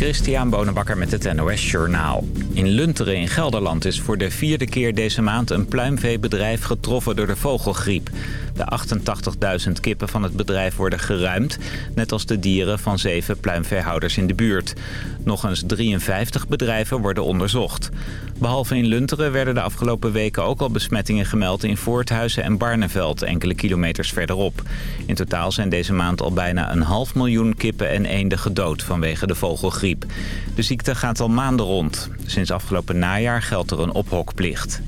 Christian Bonenbakker met het NOS Journaal. In Lunteren in Gelderland is voor de vierde keer deze maand een pluimveebedrijf getroffen door de vogelgriep. De 88.000 kippen van het bedrijf worden geruimd, net als de dieren van zeven pluimveehouders in de buurt. Nog eens 53 bedrijven worden onderzocht. Behalve in Lunteren werden de afgelopen weken ook al besmettingen gemeld in Voorthuizen en Barneveld, enkele kilometers verderop. In totaal zijn deze maand al bijna een half miljoen kippen en eenden gedood vanwege de vogelgriep. De ziekte gaat al maanden rond. Sinds afgelopen najaar geldt er een ophokplicht.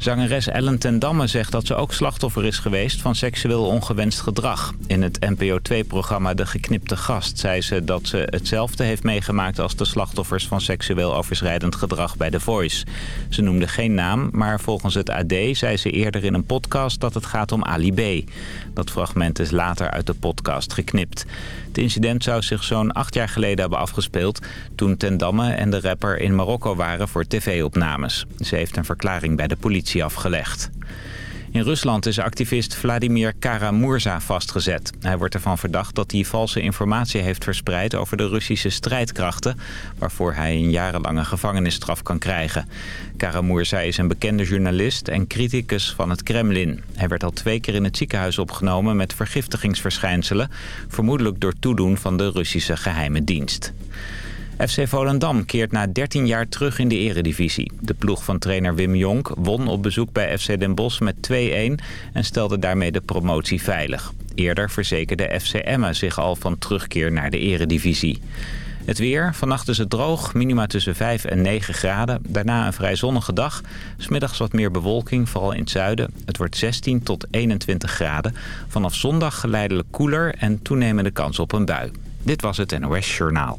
Zangeres Ellen ten Damme zegt dat ze ook slachtoffer is geweest van seksueel ongewenst gedrag. In het NPO 2-programma De Geknipte Gast zei ze dat ze hetzelfde heeft meegemaakt als de slachtoffers van seksueel overschrijdend gedrag bij The Voice. Ze noemde geen naam, maar volgens het AD zei ze eerder in een podcast dat het gaat om Ali B. Dat fragment is later uit de podcast geknipt. Het incident zou zich zo'n acht jaar geleden hebben afgespeeld... toen Ten Damme en de rapper in Marokko waren voor tv-opnames. Ze heeft een verklaring bij de politie afgelegd. In Rusland is activist Vladimir Kara-Murza vastgezet. Hij wordt ervan verdacht dat hij valse informatie heeft verspreid over de Russische strijdkrachten... waarvoor hij een jarenlange gevangenisstraf kan krijgen. Kara-Murza is een bekende journalist en criticus van het Kremlin. Hij werd al twee keer in het ziekenhuis opgenomen met vergiftigingsverschijnselen... vermoedelijk door toedoen van de Russische geheime dienst. FC Volendam keert na 13 jaar terug in de eredivisie. De ploeg van trainer Wim Jonk won op bezoek bij FC Den Bosch met 2-1... en stelde daarmee de promotie veilig. Eerder verzekerde FC Emma zich al van terugkeer naar de eredivisie. Het weer, vannacht is het droog, minima tussen 5 en 9 graden. Daarna een vrij zonnige dag. Smiddags wat meer bewolking, vooral in het zuiden. Het wordt 16 tot 21 graden. Vanaf zondag geleidelijk koeler en toenemende kans op een bui. Dit was het NOS Journaal.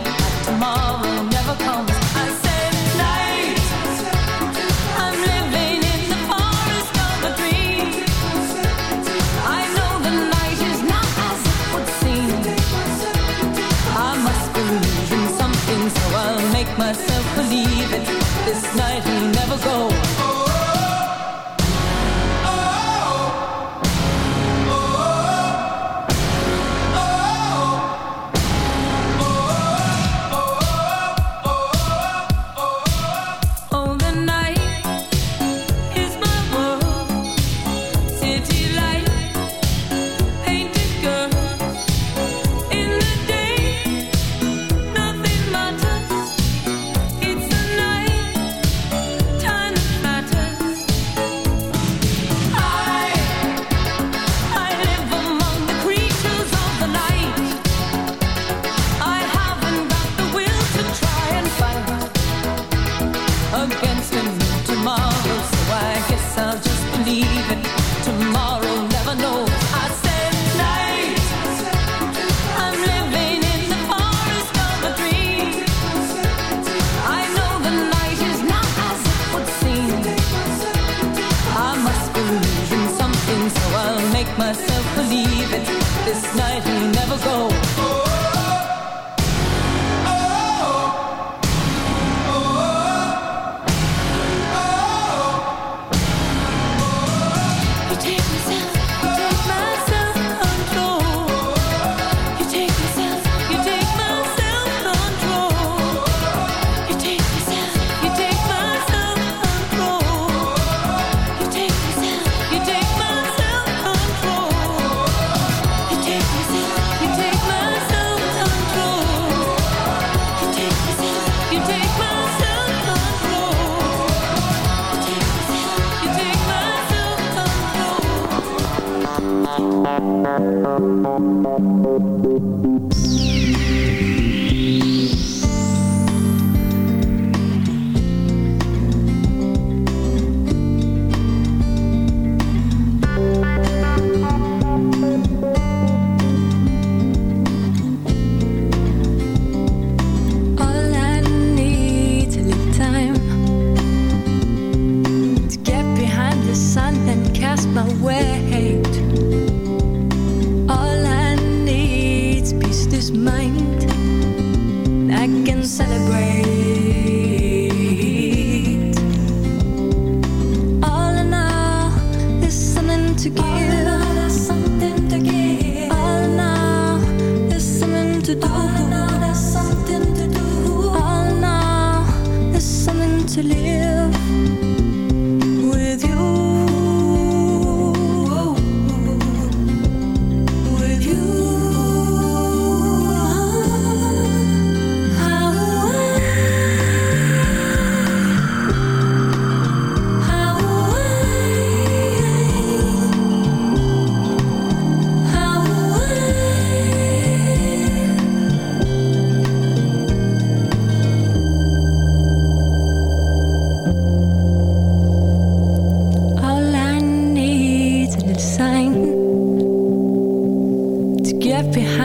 tomorrow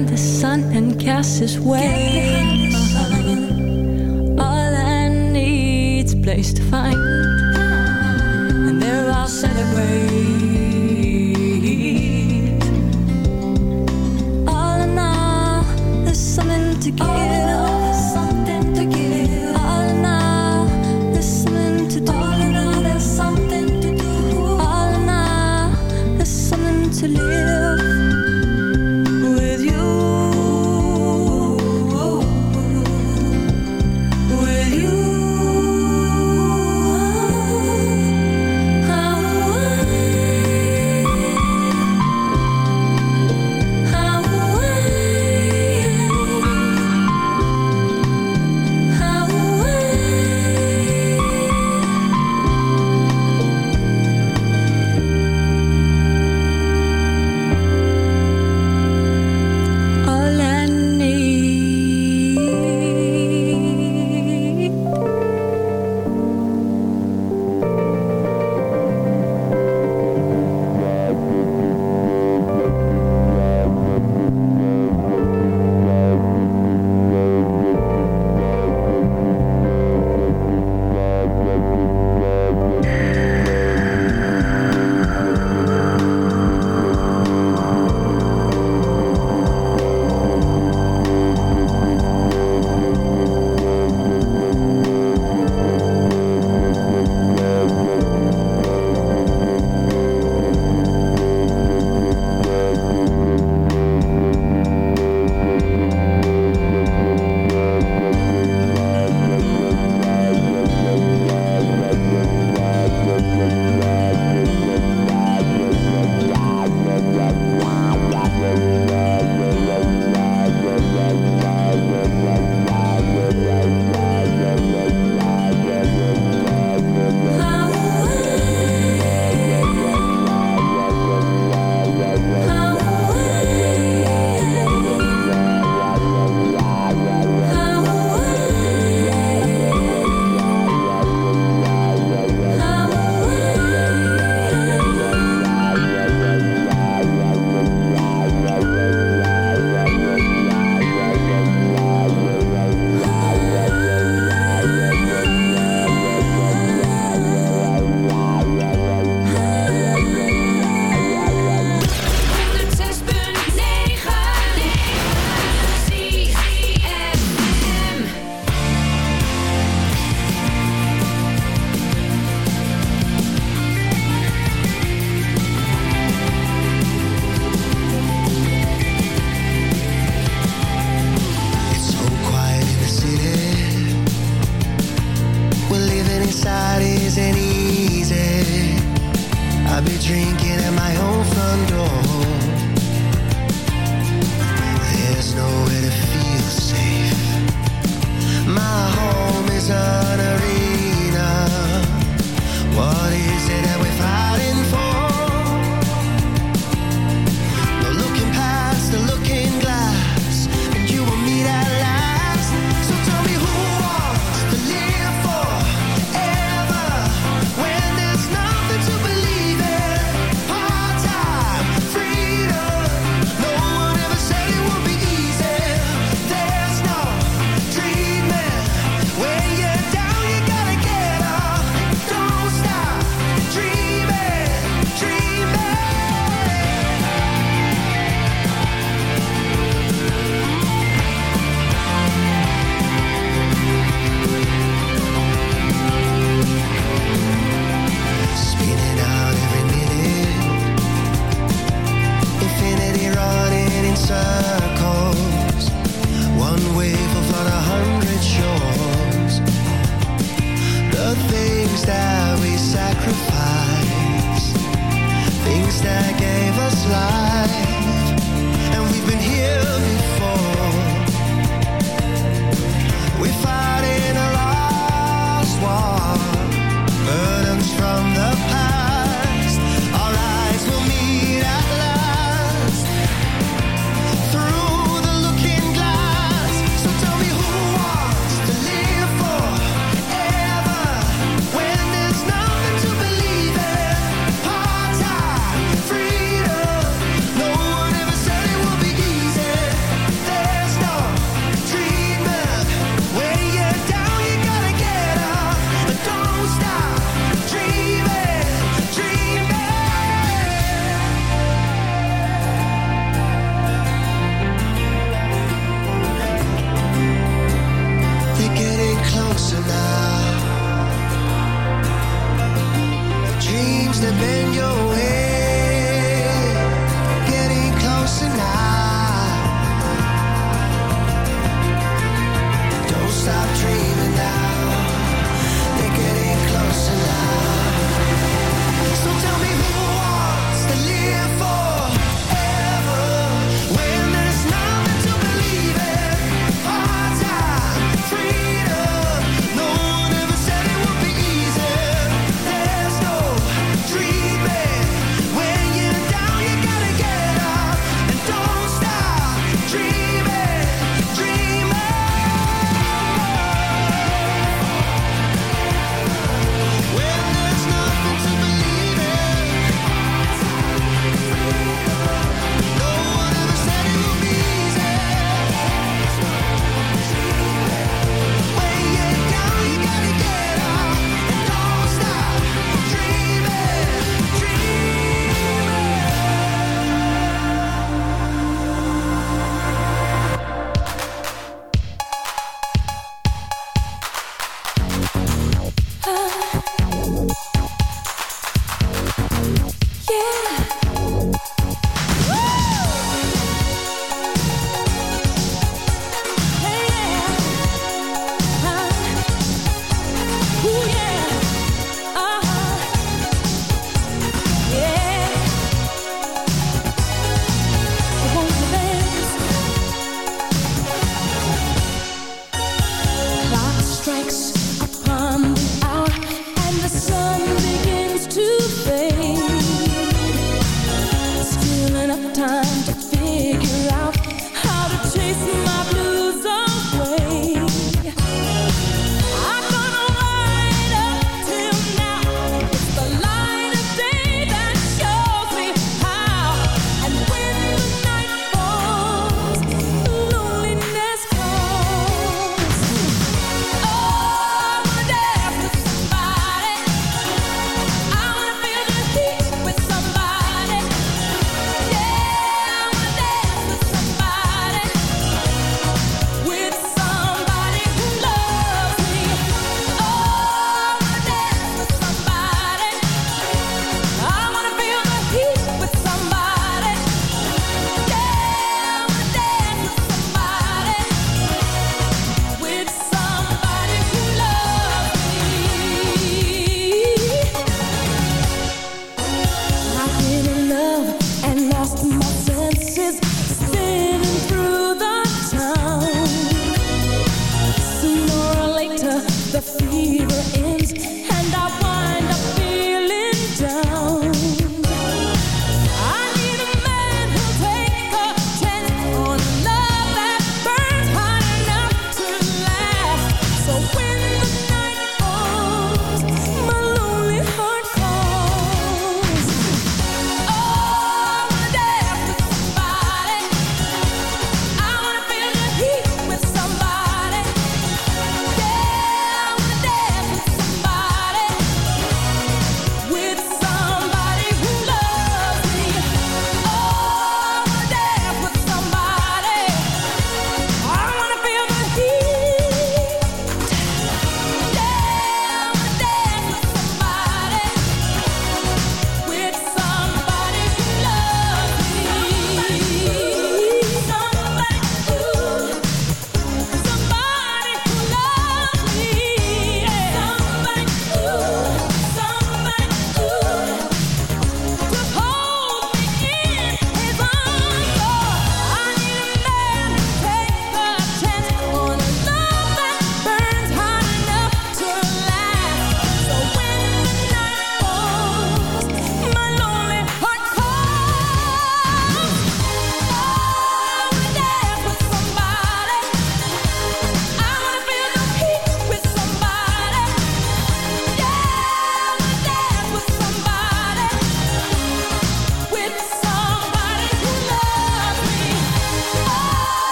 behind the sun and cast his way. All I need's place to find, and there I'll celebrate.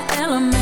my element.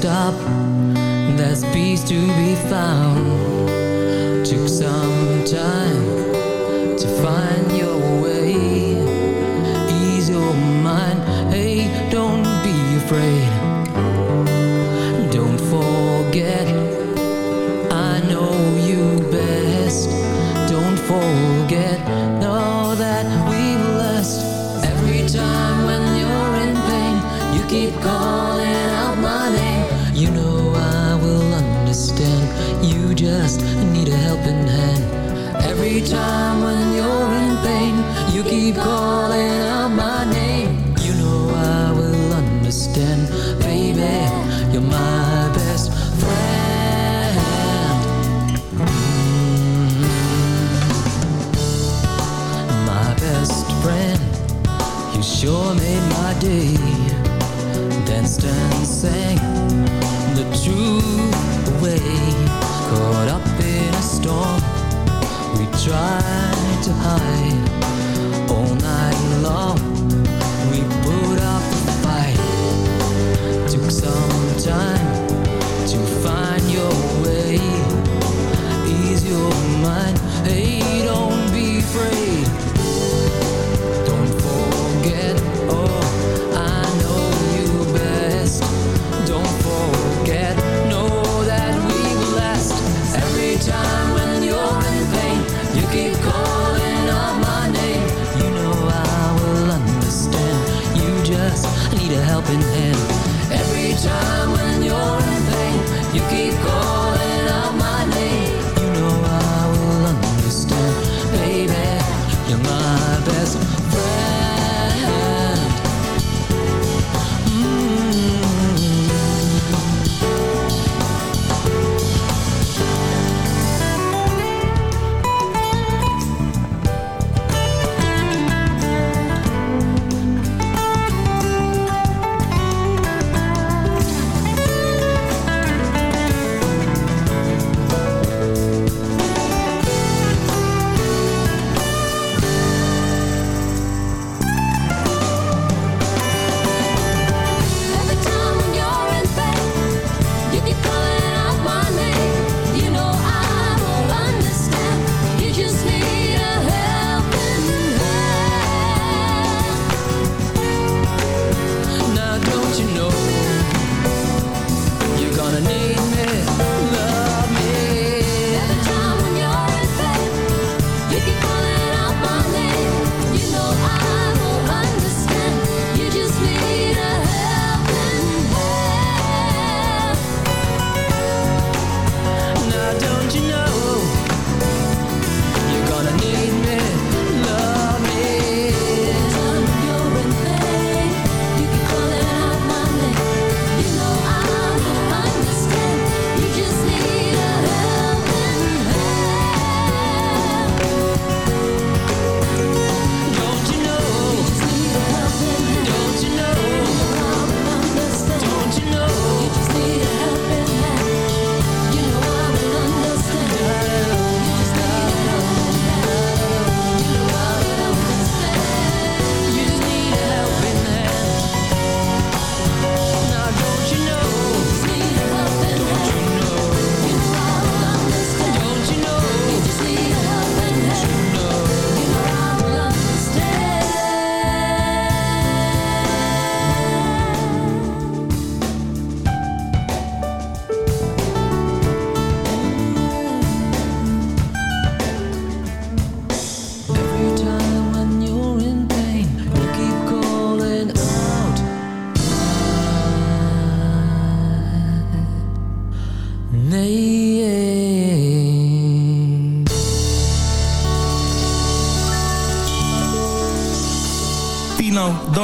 stop. There's peace to be found. Took some time to find your way. Ease your mind, hey, don't be afraid.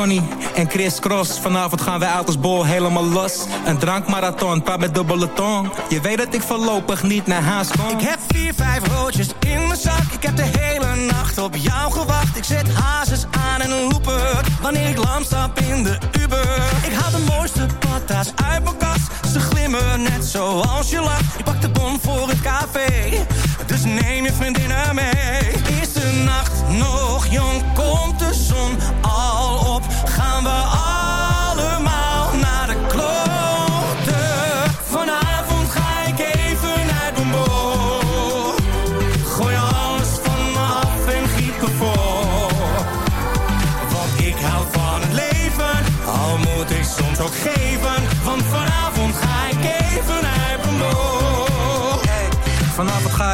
En Chris Cross. Vanavond gaan wij uit als bol helemaal los. Een drankmarathon, praat met dubbele tong. Je weet dat ik voorlopig niet naar huis kom. Ik heb vier, vijf roodjes in mijn zak. Ik heb de hele nacht op jou gewacht. Ik zet hazes aan en een looper. Wanneer ik lam stap in de Uber. Ik haal de mooiste patta's uit mijn kast. Ze glimmen net zoals je lacht. Voor het café. Dus neem je vriendinnen mee. Is de nacht nog jong? Komt de zon al op? Gaan we allemaal naar de kloten? Vanavond ga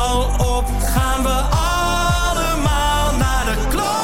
al op? Gaan we allemaal naar de kloten?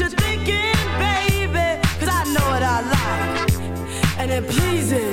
what you're thinking, baby. Cause I know what I like, and it pleases.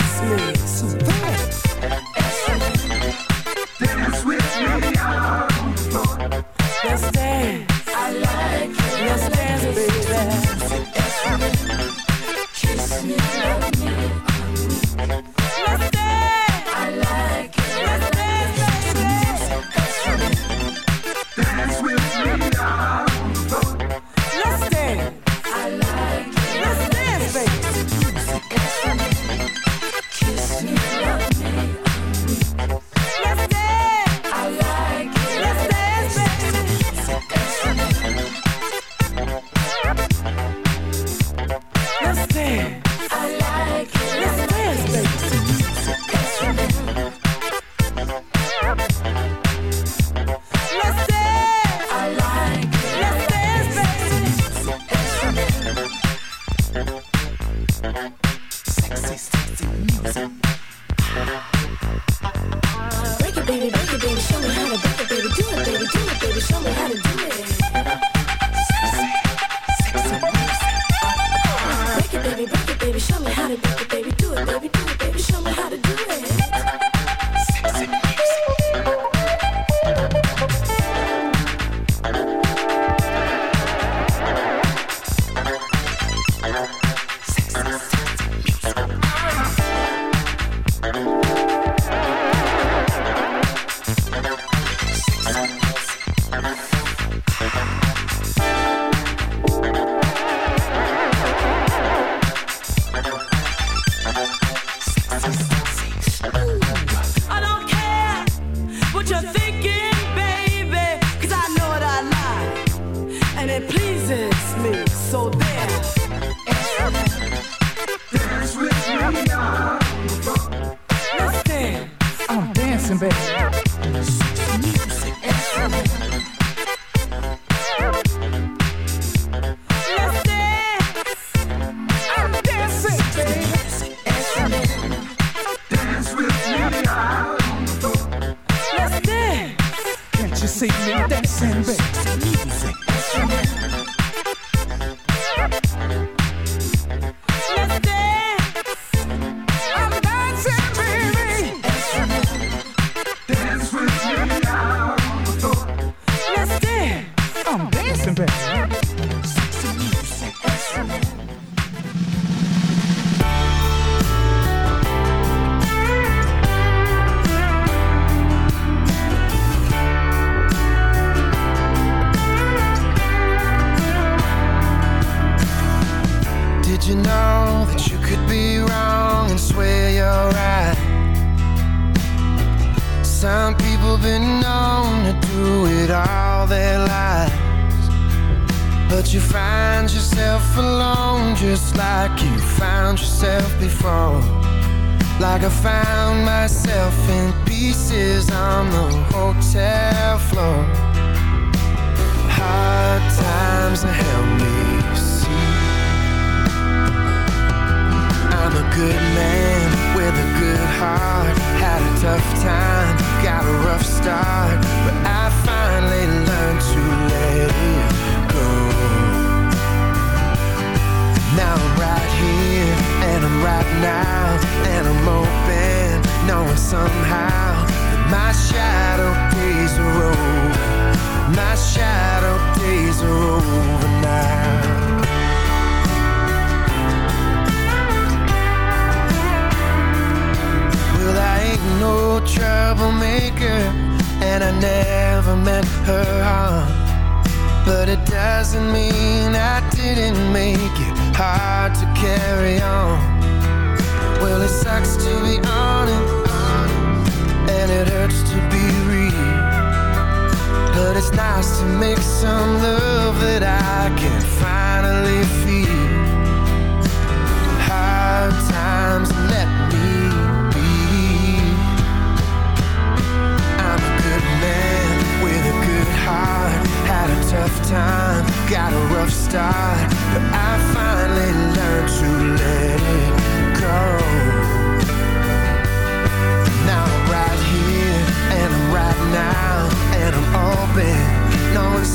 to make some love that I can finally find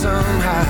somehow.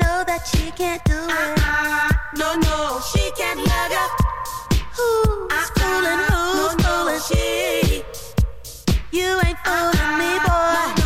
Know that she can't do it. Uh-uh. No, no, she can't love you. Who's uh-uh. fooling? Who's fooling? She. You ain't fooling me, uh-uh. boy. No,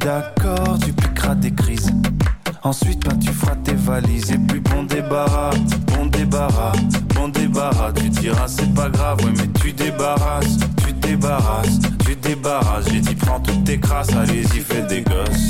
D'accord, tu piqueras des crises. Ensuite, ben, tu feras tes valises. Et puis, bon débarras, bon débarras, bon débarras. Tu diras, c'est pas grave, ouais, mais tu débarrasses, tu débarrasses, tu débarrasses. J'ai dit, prends toutes tes crasses, allez-y, fais des gosses.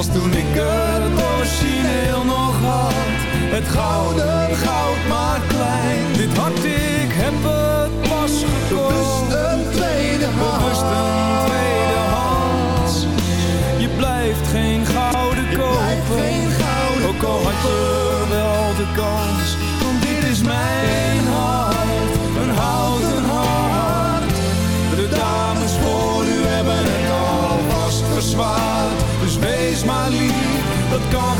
Als toen ik het origineel nog had. Het gouden goud maar klein. Dit hart ik heb het gone.